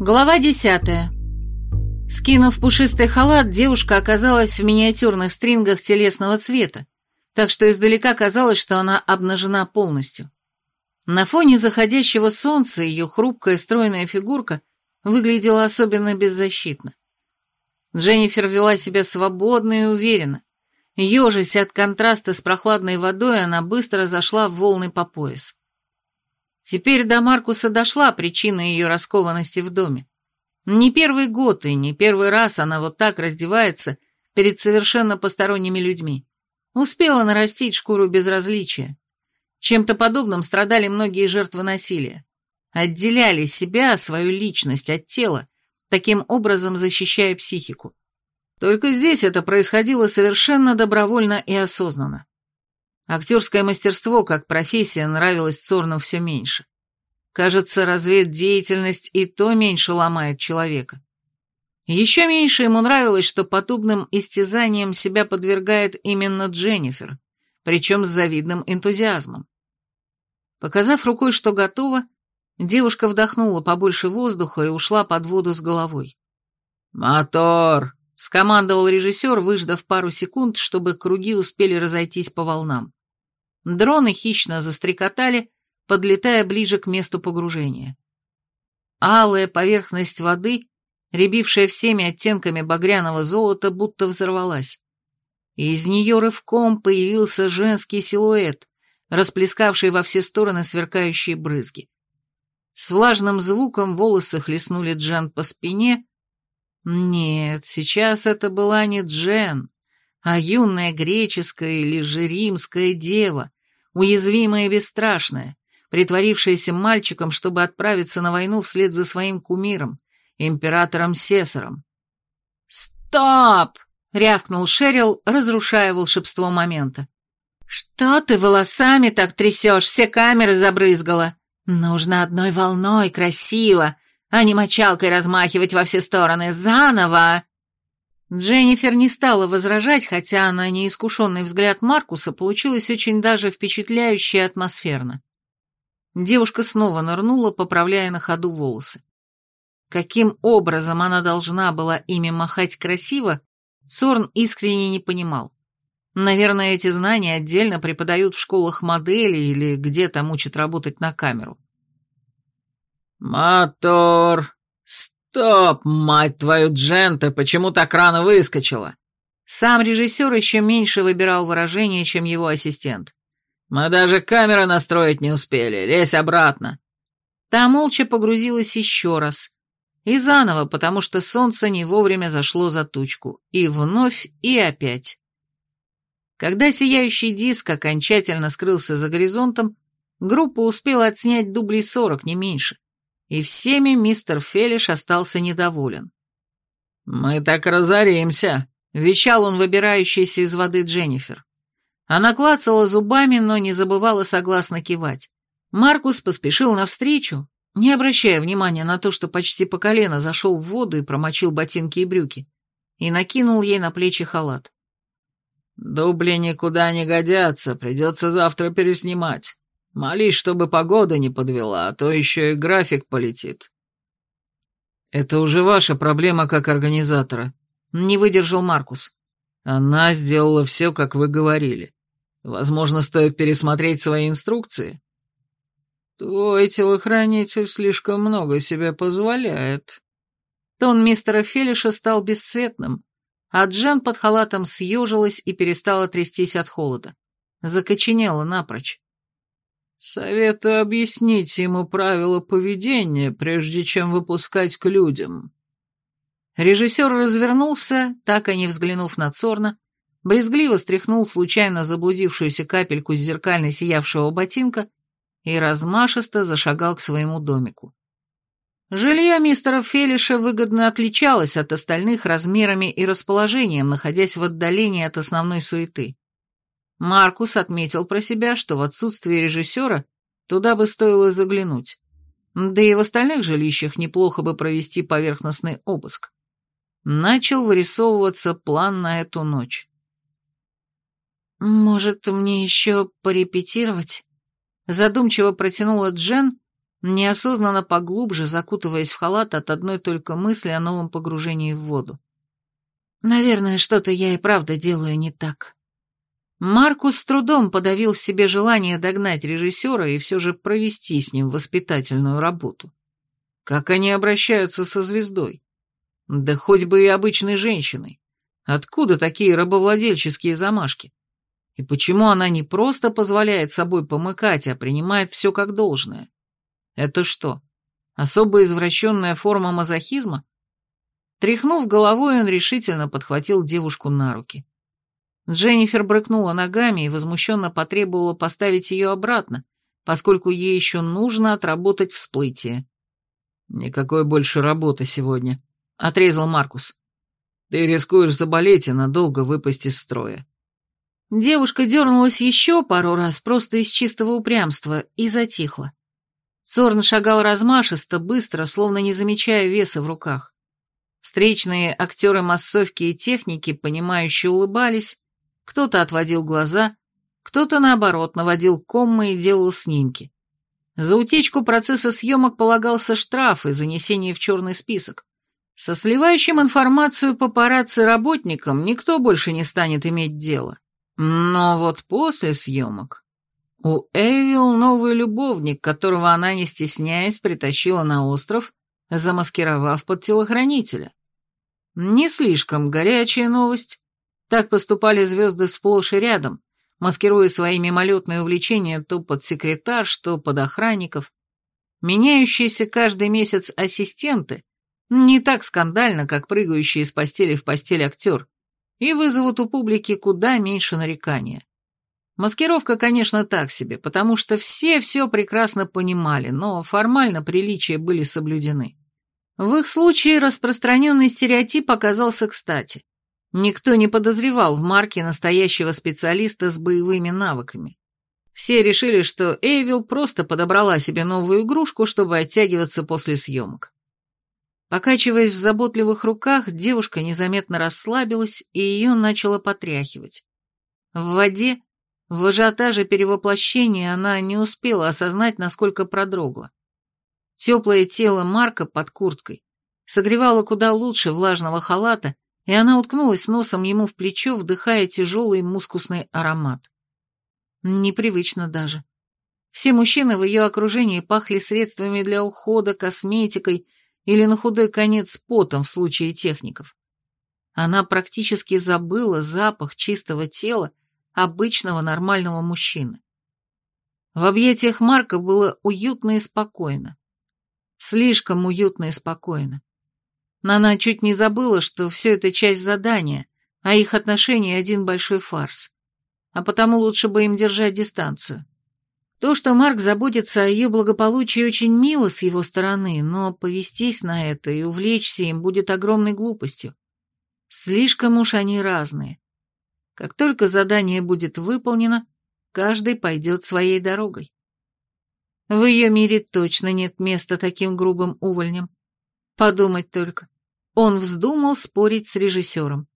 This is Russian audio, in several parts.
Глава десятая. Скинув пушистый халат, девушка оказалась в миниатюрных стрингах телесного цвета, так что издалека казалось, что она обнажена полностью. На фоне заходящего солнца ее хрупкая стройная фигурка выглядела особенно беззащитно. Дженнифер вела себя свободно и уверенно. Ежась от контраста с прохладной водой, она быстро зашла в волны по пояс. Теперь до Маркуса дошла причина ее раскованности в доме. Не первый год и не первый раз она вот так раздевается перед совершенно посторонними людьми. Успела нарастить шкуру безразличия. Чем-то подобным страдали многие жертвы насилия. Отделяли себя, свою личность от тела, таким образом защищая психику. Только здесь это происходило совершенно добровольно и осознанно. Актерское мастерство как профессия нравилось Цорну все меньше. Кажется, разведдеятельность и то меньше ломает человека. Еще меньше ему нравилось, что подобным истязанием себя подвергает именно Дженнифер, причем с завидным энтузиазмом. Показав рукой, что готово, девушка вдохнула побольше воздуха и ушла под воду с головой. «Мотор!» — скомандовал режиссер, выждав пару секунд, чтобы круги успели разойтись по волнам. Дроны хищно застрекотали, подлетая ближе к месту погружения. Алая поверхность воды, рябившая всеми оттенками багряного золота, будто взорвалась. Из нее рывком появился женский силуэт, расплескавший во все стороны сверкающие брызги. С влажным звуком волосы хлестнули Джен по спине. Нет, сейчас это была не Джен, а юная греческая или же римская дева, уязвимая и бесстрашная, притворившаяся мальчиком, чтобы отправиться на войну вслед за своим кумиром, императором Сесаром. «Стоп!» — рявкнул Шерил, разрушая волшебство момента. «Что ты волосами так трясешь? Все камеры забрызгала. Нужно одной волной, красиво, а не мочалкой размахивать во все стороны. Заново!» Дженнифер не стала возражать, хотя на неискушенный взгляд Маркуса получилось очень даже впечатляюще и атмосферно. Девушка снова нырнула, поправляя на ходу волосы. Каким образом она должна была ими махать красиво, Цорн искренне не понимал. Наверное, эти знания отдельно преподают в школах модели или где там учат работать на камеру. «Мотор! Стоп, мать твою, Джента, почему так рано выскочила?» Сам режиссер еще меньше выбирал выражение, чем его ассистент. Мы даже камеры настроить не успели. Лезь обратно. Та молча погрузилась еще раз. И заново, потому что солнце не вовремя зашло за тучку. И вновь, и опять. Когда сияющий диск окончательно скрылся за горизонтом, группа успела отснять дублей сорок, не меньше. И всеми мистер Фелиш остался недоволен. «Мы так разоримся», — вещал он выбирающийся из воды Дженнифер. Она клацала зубами, но не забывала согласно кивать. Маркус поспешил навстречу, не обращая внимания на то, что почти по колено зашел в воду и промочил ботинки и брюки, и накинул ей на плечи халат. «Дубли никуда не годятся, придется завтра переснимать. Молись, чтобы погода не подвела, а то еще и график полетит». «Это уже ваша проблема как организатора», — не выдержал Маркус. «Она сделала все, как вы говорили. Возможно, стоит пересмотреть свои инструкции. Твой телохранитель слишком много себе позволяет. Тон мистера Фелиша стал бесцветным, а Джан под халатом съежилась и перестала трястись от холода. Закоченела напрочь. Советую объяснить ему правила поведения, прежде чем выпускать к людям. Режиссер развернулся, так и не взглянув на Цорна, брезгливо стряхнул случайно заблудившуюся капельку с зеркально сиявшего ботинка и размашисто зашагал к своему домику. Жилье мистера Фелиша выгодно отличалось от остальных размерами и расположением, находясь в отдалении от основной суеты. Маркус отметил про себя, что в отсутствие режиссера туда бы стоило заглянуть. Да и в остальных жилищах неплохо бы провести поверхностный обыск. Начал вырисовываться план на эту ночь. «Может, мне еще порепетировать?» Задумчиво протянула Джен, неосознанно поглубже закутываясь в халат от одной только мысли о новом погружении в воду. Наверное, что-то я и правда делаю не так. Маркус с трудом подавил в себе желание догнать режиссера и все же провести с ним воспитательную работу. Как они обращаются со звездой? Да хоть бы и обычной женщиной. Откуда такие рабовладельческие замашки? И почему она не просто позволяет собой помыкать, а принимает все как должное? Это что, особо извращенная форма мазохизма? Тряхнув головой, он решительно подхватил девушку на руки. Дженнифер брыкнула ногами и возмущенно потребовала поставить ее обратно, поскольку ей еще нужно отработать всплытие. «Никакой больше работы сегодня», — отрезал Маркус. «Ты рискуешь заболеть и надолго выпасть из строя». Девушка дернулась еще пару раз, просто из чистого упрямства, и затихла. Сорн шагал размашисто, быстро, словно не замечая веса в руках. Встречные актеры массовки и техники, понимающие, улыбались, кто-то отводил глаза, кто-то, наоборот, наводил коммы и делал снимки. За утечку процесса съемок полагался штраф и занесение в черный список. Со сливающим информацию папарацци работникам никто больше не станет иметь дело. Но вот после съемок... У Эвил новый любовник, которого она, не стесняясь, притащила на остров, замаскировав под телохранителя. Не слишком горячая новость, так поступали звезды сплошь и рядом, маскируя свои мимолетные увлечения то под секретарш, то под охранников. Меняющиеся каждый месяц ассистенты не так скандально, как прыгающий из постели в постель актер, и вызовут у публики куда меньше нарекания. Маскировка, конечно, так себе, потому что все все прекрасно понимали, но формально приличия были соблюдены. В их случае распространенный стереотип оказался кстати. Никто не подозревал в Марке настоящего специалиста с боевыми навыками. Все решили, что Эйвил просто подобрала себе новую игрушку, чтобы оттягиваться после съемок. Покачиваясь в заботливых руках, девушка незаметно расслабилась, и ее начало потряхивать. В воде, в ажиотаже перевоплощения, она не успела осознать, насколько продрогла. Теплое тело Марка под курткой согревало куда лучше влажного халата, и она уткнулась носом ему в плечо, вдыхая тяжелый мускусный аромат. Непривычно даже. Все мужчины в ее окружении пахли средствами для ухода, косметикой или на худой конец потом в случае техников. Она практически забыла запах чистого тела обычного нормального мужчины. В объятиях Марка было уютно и спокойно. Слишком уютно и спокойно. Но она чуть не забыла, что все это часть задания, а их отношения один большой фарс. А потому лучше бы им держать дистанцию. То, что Марк заботится о ее благополучии, очень мило с его стороны, но повестись на это и увлечься им будет огромной глупостью. Слишком уж они разные. Как только задание будет выполнено, каждый пойдет своей дорогой. В ее мире точно нет места таким грубым увольням. Подумать только. Он вздумал спорить с режиссером.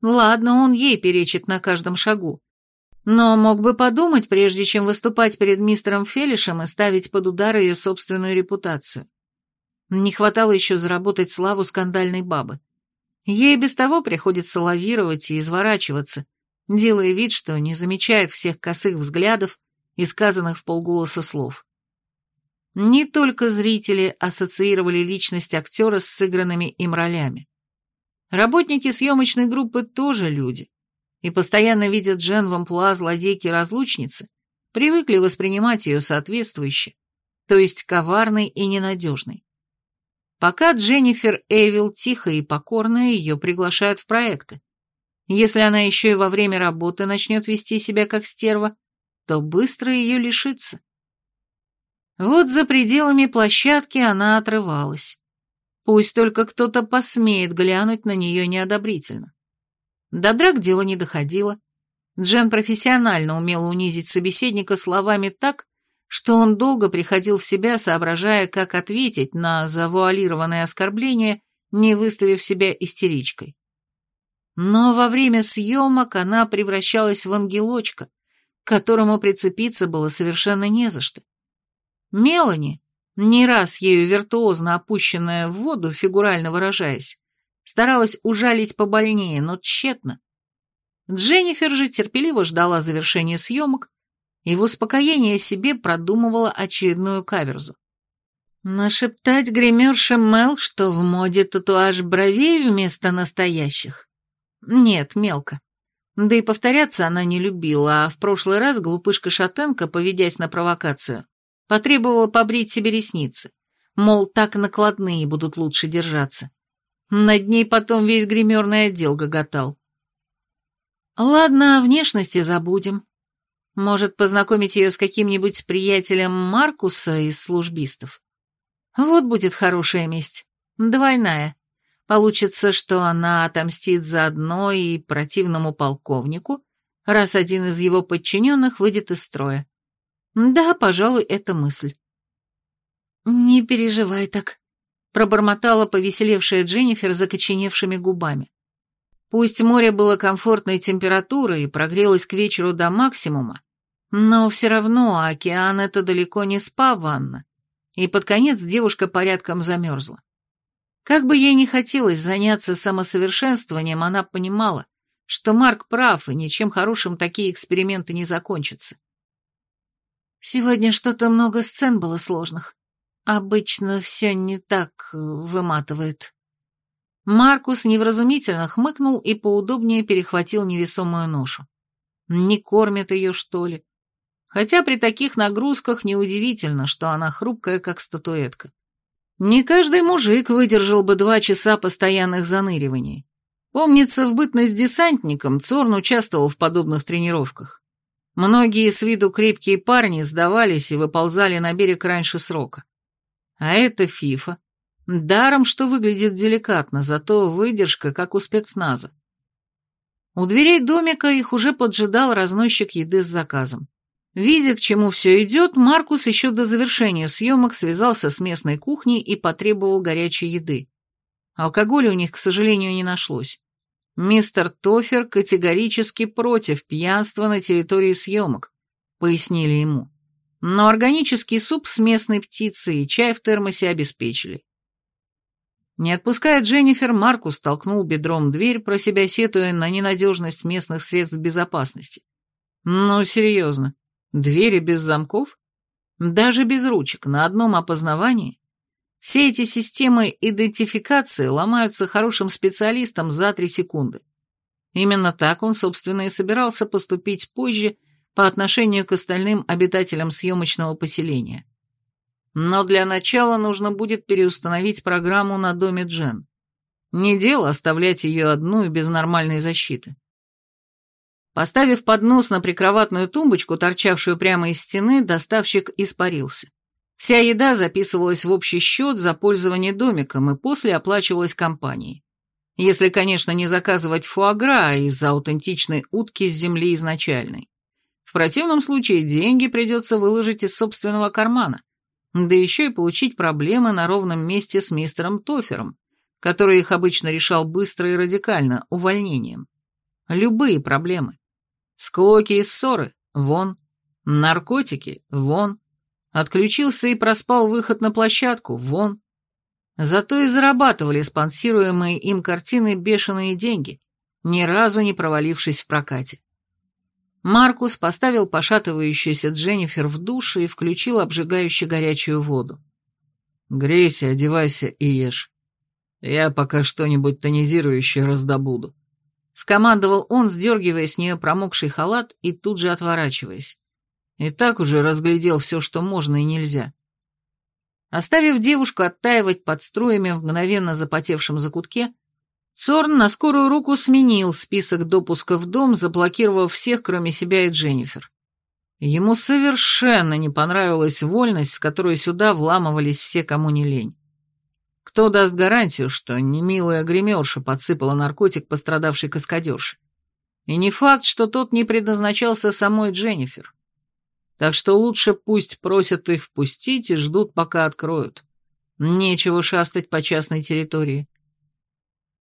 Ладно, он ей перечит на каждом шагу. Но мог бы подумать, прежде чем выступать перед мистером Фелишем и ставить под удар ее собственную репутацию. Не хватало еще заработать славу скандальной бабы. Ей без того приходится лавировать и изворачиваться, делая вид, что не замечает всех косых взглядов и сказанных в полголоса слов. Не только зрители ассоциировали личность актера с сыгранными им ролями. Работники съемочной группы тоже люди, и постоянно видят Джен в амплуа злодейки-разлучницы, привыкли воспринимать ее соответствующе, то есть коварной и ненадежной. Пока Дженнифер Эвил тихая и покорная, ее приглашают в проекты. Если она еще и во время работы начнет вести себя как стерва, то быстро ее лишится. Вот за пределами площадки она отрывалась. Пусть только кто-то посмеет глянуть на нее неодобрительно. До драк дело не доходило. Джен профессионально умела унизить собеседника словами так, что он долго приходил в себя, соображая, как ответить на завуалированное оскорбление, не выставив себя истеричкой. Но во время съемок она превращалась в ангелочка, к которому прицепиться было совершенно не за что. Мелани, не раз ею виртуозно опущенная в воду, фигурально выражаясь, старалась ужалить побольнее, но тщетно. Дженнифер же терпеливо ждала завершения съемок и в успокоение себе продумывала очередную каверзу. Нашептать гримерше Мел, что в моде татуаж бровей вместо настоящих? Нет, мелко. Да и повторяться она не любила, а в прошлый раз глупышка-шатенка, поведясь на провокацию, потребовала побрить себе ресницы. Мол, так накладные будут лучше держаться. Над ней потом весь гримерный отдел гоготал. Ладно, о внешности забудем. Может, познакомить ее с каким-нибудь приятелем Маркуса из службистов? Вот будет хорошая месть. Двойная. Получится, что она отомстит заодно и противному полковнику, раз один из его подчиненных выйдет из строя. Да, пожалуй, это мысль. «Не переживай так», — пробормотала повеселевшая Дженнифер закоченевшими губами. Пусть море было комфортной температурой и прогрелось к вечеру до максимума, но все равно океан — это далеко не спа-ванна, и под конец девушка порядком замерзла. Как бы ей ни хотелось заняться самосовершенствованием, она понимала, что Марк прав, и ничем хорошим такие эксперименты не закончатся. Сегодня что-то много сцен было сложных. Обычно все не так э, выматывает. Маркус невразумительно хмыкнул и поудобнее перехватил невесомую ношу. Не кормят ее, что ли? Хотя при таких нагрузках неудивительно, что она хрупкая, как статуэтка. Не каждый мужик выдержал бы два часа постоянных заныриваний. Помнится, в бытность десантником Цорн участвовал в подобных тренировках. Многие с виду крепкие парни сдавались и выползали на берег раньше срока. А это фифа. Даром, что выглядит деликатно, зато выдержка, как у спецназа. У дверей домика их уже поджидал разносчик еды с заказом. Видя, к чему все идет, Маркус еще до завершения съемок связался с местной кухней и потребовал горячей еды. Алкоголя у них, к сожалению, не нашлось. Мистер Тофер категорически против пьянства на территории съемок, пояснили ему. Но органический суп с местной птицей и чай в термосе обеспечили. Не отпуская Дженнифер, Маркус толкнул бедром дверь, про себя сетуя на ненадежность местных средств безопасности. Ну, серьезно, двери без замков? Даже без ручек, на одном опознавании? Все эти системы идентификации ломаются хорошим специалистом за три секунды. Именно так он, собственно, и собирался поступить позже по отношению к остальным обитателям съемочного поселения. Но для начала нужно будет переустановить программу на доме Джен. Не дело оставлять ее одну и без нормальной защиты. Поставив поднос на прикроватную тумбочку, торчавшую прямо из стены, доставщик испарился. Вся еда записывалась в общий счет за пользование домиком и после оплачивалась компанией. Если, конечно, не заказывать фуагра из-за аутентичной утки с земли изначальной. В противном случае деньги придется выложить из собственного кармана, да еще и получить проблемы на ровном месте с мистером Тофером, который их обычно решал быстро и радикально, увольнением. Любые проблемы. Склоки и ссоры – вон. Наркотики – вон. Отключился и проспал выход на площадку – вон. Зато и зарабатывали спонсируемые им картины бешеные деньги, ни разу не провалившись в прокате. Маркус поставил пошатывающуюся Дженнифер в душ и включил обжигающую горячую воду. «Грейся, одевайся и ешь. Я пока что-нибудь тонизирующее раздобуду». Скомандовал он, сдергивая с нее промокший халат и тут же отворачиваясь. И так уже разглядел все, что можно и нельзя. Оставив девушку оттаивать под струями в мгновенно запотевшем закутке, Цорн на скорую руку сменил список допуска в дом, заблокировав всех, кроме себя и Дженнифер. Ему совершенно не понравилась вольность, с которой сюда вламывались все, кому не лень. Кто даст гарантию, что немилая гримерша подсыпала наркотик пострадавшей каскадерши? И не факт, что тот не предназначался самой Дженнифер. Так что лучше пусть просят их впустить и ждут, пока откроют. Нечего шастать по частной территории.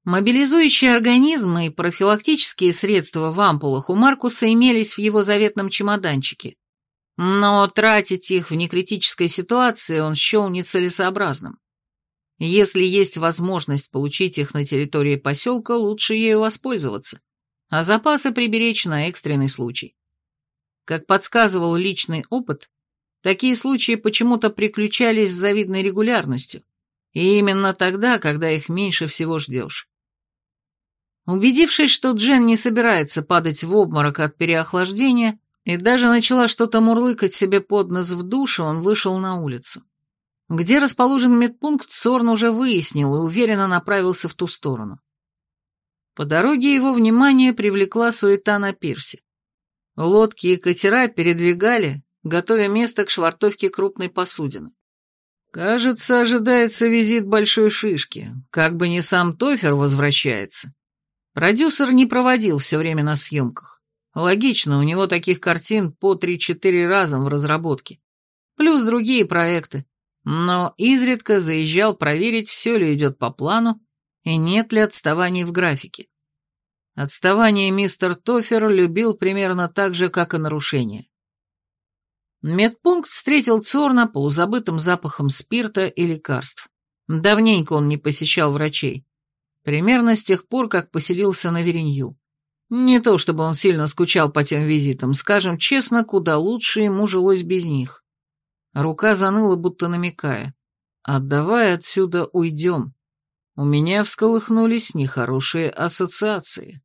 Мобилизующие организмы и профилактические средства в ампулах у Маркуса имелись в его заветном чемоданчике. Но тратить их в некритической ситуации он счел нецелесообразным. Если есть возможность получить их на территории поселка, лучше ею воспользоваться, а запасы приберечь на экстренный случай. Как подсказывал личный опыт, такие случаи почему-то приключались с завидной регулярностью, и именно тогда, когда их меньше всего ждешь. Убедившись, что Джен не собирается падать в обморок от переохлаждения, и даже начала что-то мурлыкать себе под нос в душе, он вышел на улицу. Где расположен медпункт, Сорн уже выяснил и уверенно направился в ту сторону. По дороге его внимание привлекла суета на пирсе. Лодки и катера передвигали, готовя место к швартовке крупной посудины. Кажется, ожидается визит большой шишки, как бы не сам Тофер возвращается. Продюсер не проводил все время на съемках. Логично, у него таких картин по 3-4 раза в разработке. Плюс другие проекты но изредка заезжал проверить, все ли идет по плану и нет ли отставаний в графике. Отставание мистер Тофер любил примерно так же, как и нарушение. Медпункт встретил Цорна полузабытым запахом спирта и лекарств. Давненько он не посещал врачей. Примерно с тех пор, как поселился на Веренью. Не то чтобы он сильно скучал по тем визитам, скажем честно, куда лучше ему жилось без них. Рука заныла, будто намекая. «Отдавай отсюда уйдем». У меня всколыхнулись нехорошие ассоциации.